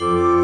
you